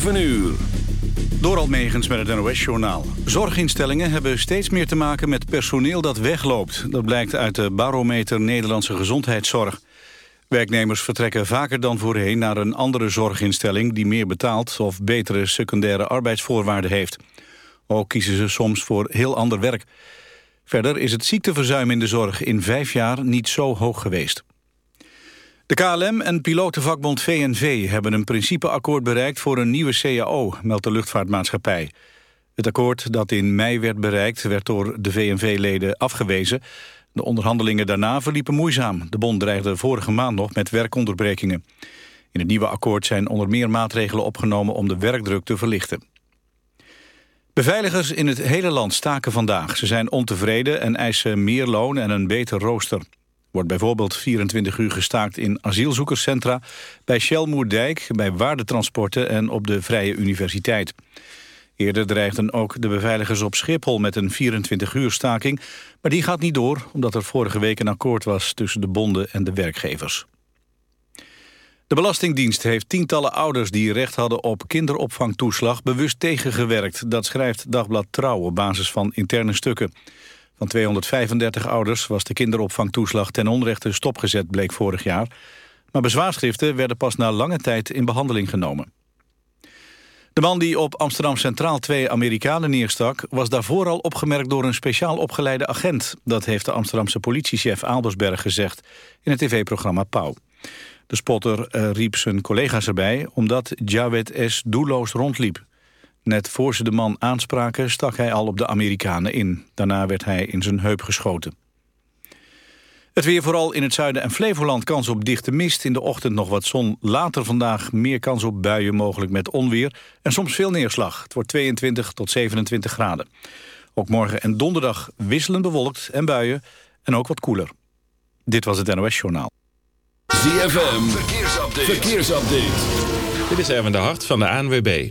7 uur. Door Almegens met het NOS-journaal. Zorginstellingen hebben steeds meer te maken met personeel dat wegloopt. Dat blijkt uit de barometer Nederlandse gezondheidszorg. Werknemers vertrekken vaker dan voorheen naar een andere zorginstelling... die meer betaalt of betere secundaire arbeidsvoorwaarden heeft. Ook kiezen ze soms voor heel ander werk. Verder is het ziekteverzuim in de zorg in vijf jaar niet zo hoog geweest. De KLM en pilotenvakbond VNV hebben een principeakkoord bereikt voor een nieuwe CAO, meldt de luchtvaartmaatschappij. Het akkoord dat in mei werd bereikt werd door de VNV-leden afgewezen. De onderhandelingen daarna verliepen moeizaam. De bond dreigde vorige maand nog met werkonderbrekingen. In het nieuwe akkoord zijn onder meer maatregelen opgenomen om de werkdruk te verlichten. Beveiligers in het hele land staken vandaag. Ze zijn ontevreden en eisen meer loon en een beter rooster wordt bijvoorbeeld 24 uur gestaakt in asielzoekerscentra... bij Shell Moerdijk, bij waardetransporten en op de Vrije Universiteit. Eerder dreigden ook de beveiligers op Schiphol met een 24-uur staking... maar die gaat niet door, omdat er vorige week een akkoord was... tussen de bonden en de werkgevers. De Belastingdienst heeft tientallen ouders die recht hadden op kinderopvangtoeslag bewust tegengewerkt. Dat schrijft Dagblad Trouw op basis van interne stukken. Van 235 ouders was de kinderopvangtoeslag ten onrechte stopgezet, bleek vorig jaar. Maar bezwaarschriften werden pas na lange tijd in behandeling genomen. De man die op Amsterdam Centraal twee Amerikanen neerstak... was daarvoor al opgemerkt door een speciaal opgeleide agent. Dat heeft de Amsterdamse politiechef Aalbersberg gezegd... in het tv-programma Pauw. De spotter uh, riep zijn collega's erbij... omdat Jawed S. doelloos rondliep. Net voor ze de man aanspraken stak hij al op de Amerikanen in. Daarna werd hij in zijn heup geschoten. Het weer vooral in het zuiden en Flevoland kans op dichte mist. In de ochtend nog wat zon. Later vandaag meer kans op buien, mogelijk met onweer. En soms veel neerslag. Het wordt 22 tot 27 graden. Ook morgen en donderdag wisselend bewolkt en buien. En ook wat koeler. Dit was het NOS Journaal. ZFM, verkeersupdate. verkeersupdate. Dit is Erwin de Hart van de ANWB.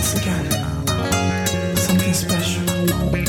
Once again, uh, something special.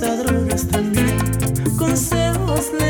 ladrones también, consejos le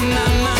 na na na.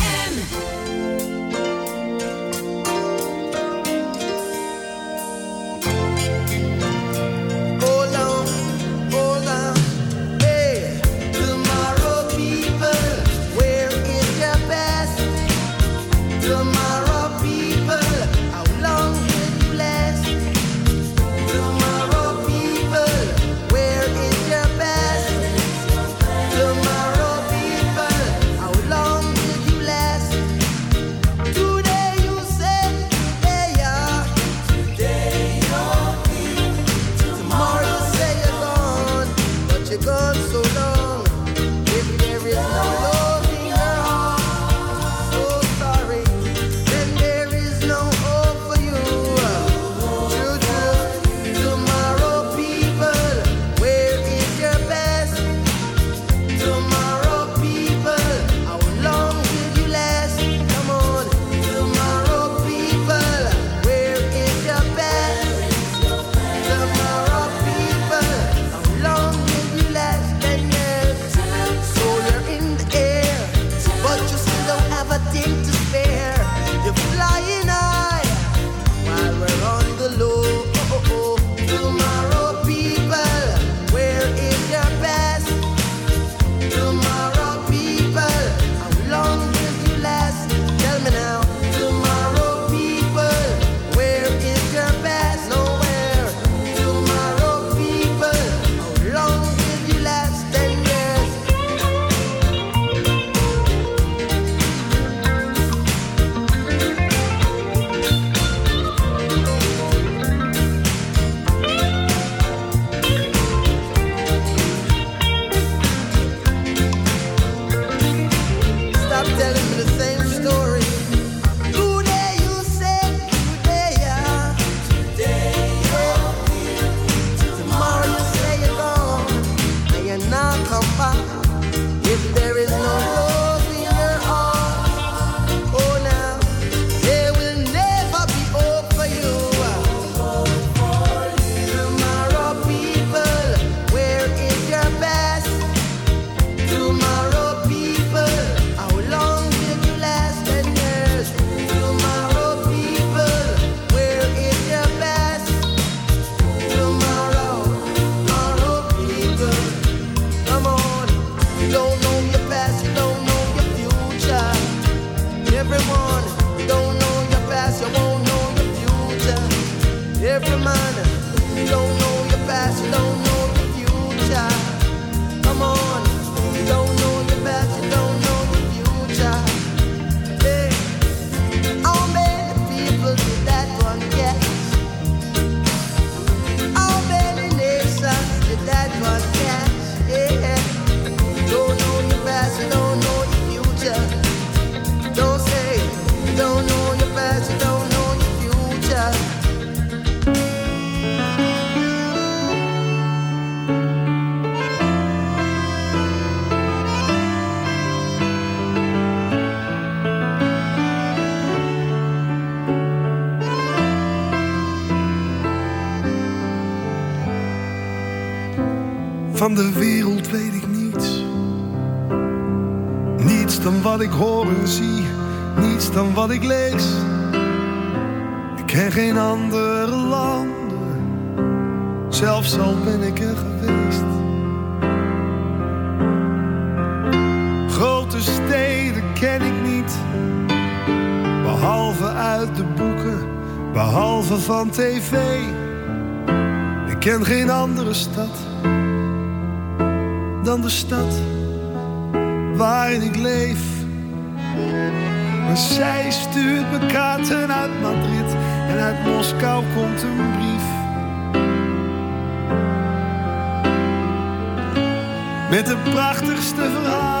Al ben ik er geweest. Grote steden ken ik niet. Behalve uit de boeken. Behalve van tv. Ik ken geen andere stad dan de stad waarin ik leef. Maar zij stuurt me kaarten uit Madrid en uit Moskou komt een brief. Met de prachtigste verhalen.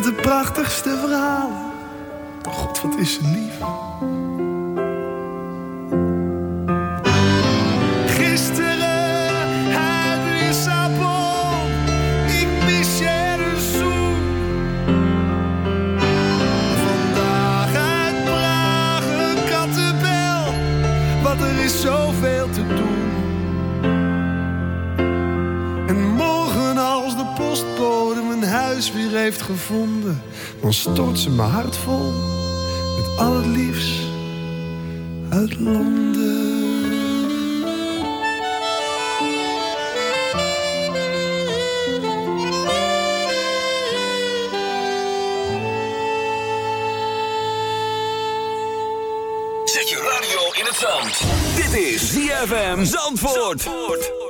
De prachtigste verhalen. God, wat is ze lief. Gisteren uit Lissabon. Ik mis je de zoen. Vandaag uit Praag een kattenbel. Want er is zoveel te doen. Huis weer heeft gevonden, dan stort ze mijn hart vol met al het liefst uit Londen. Zet je radio in het zand. Dit is ZFM Zandvoort. Do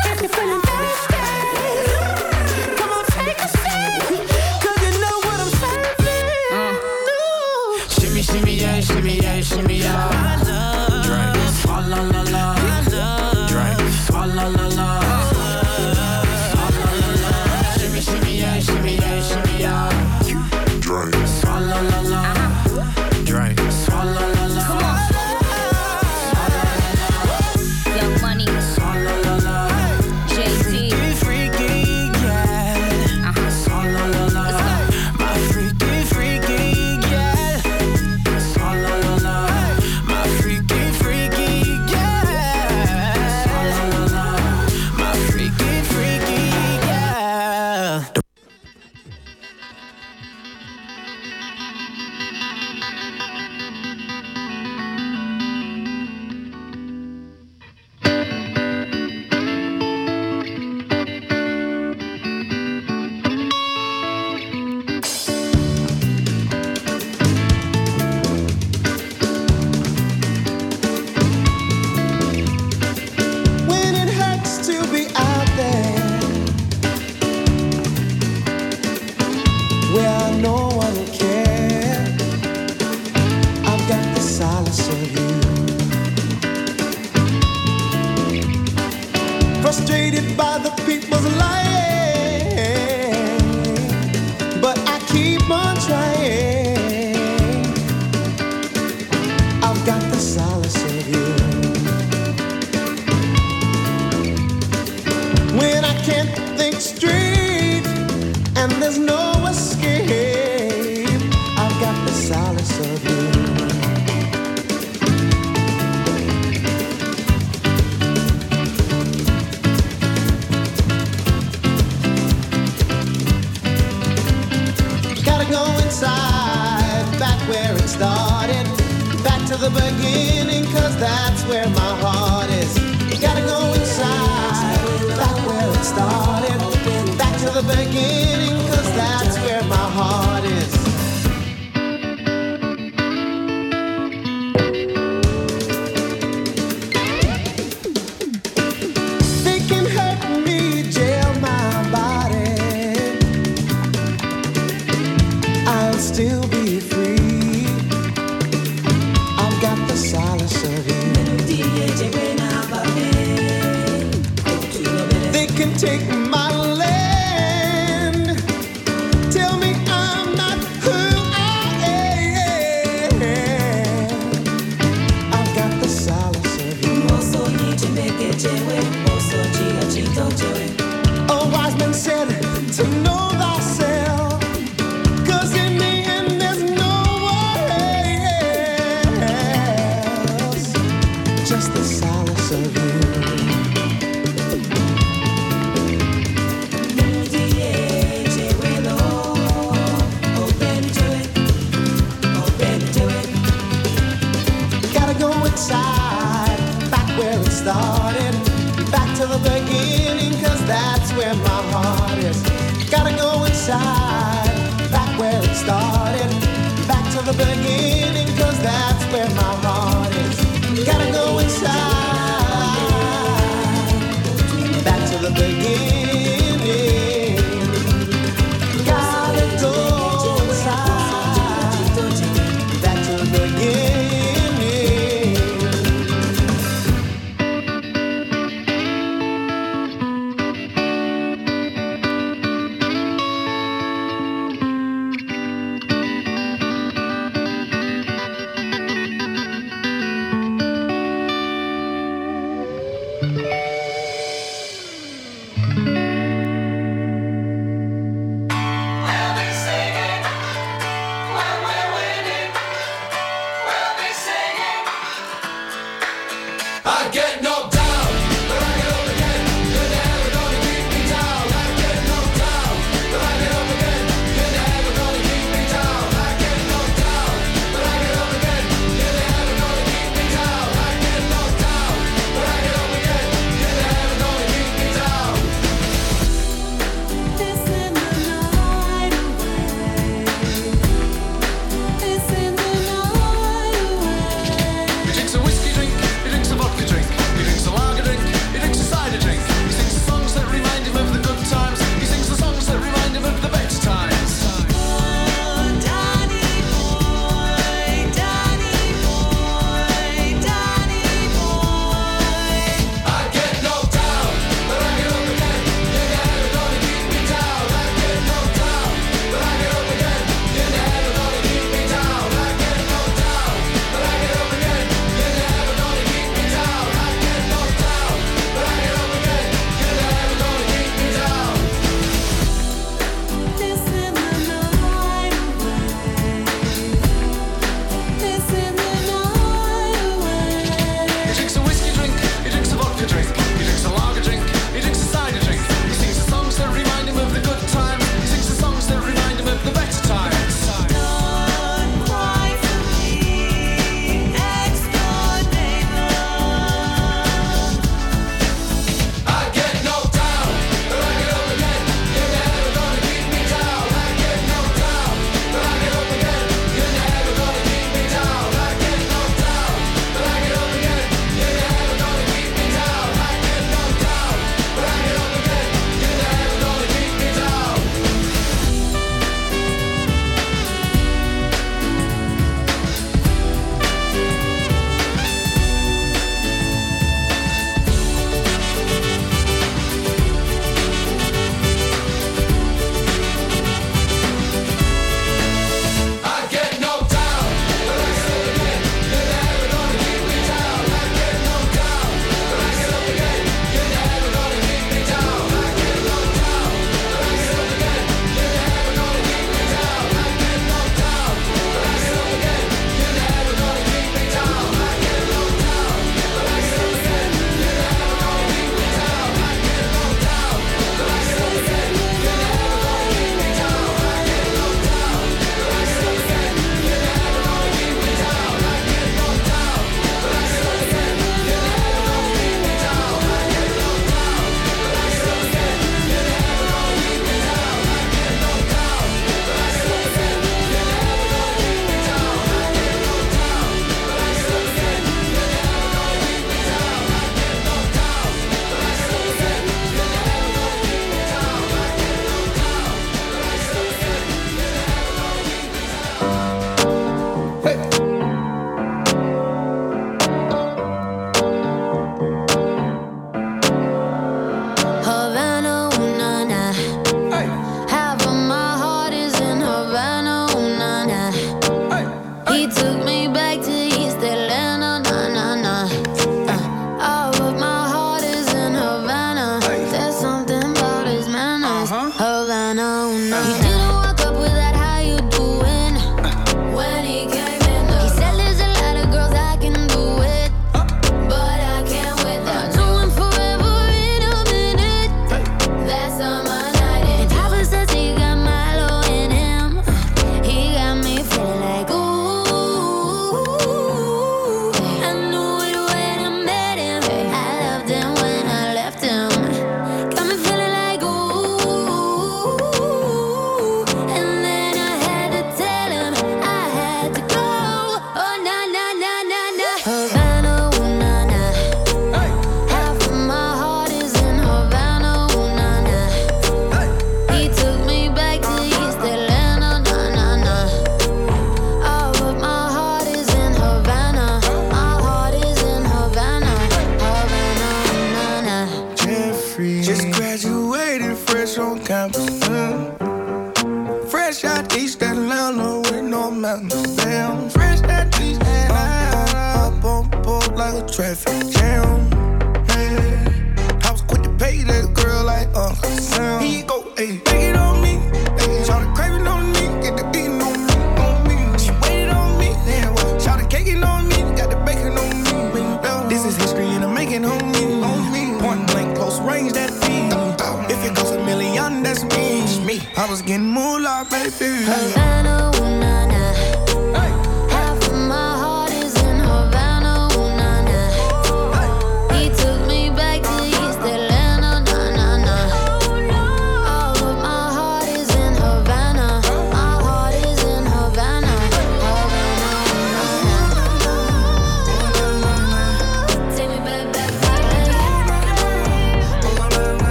yeah, shimmy, yeah, shimmy, yeah. Drink. Swalla la la. Still be get no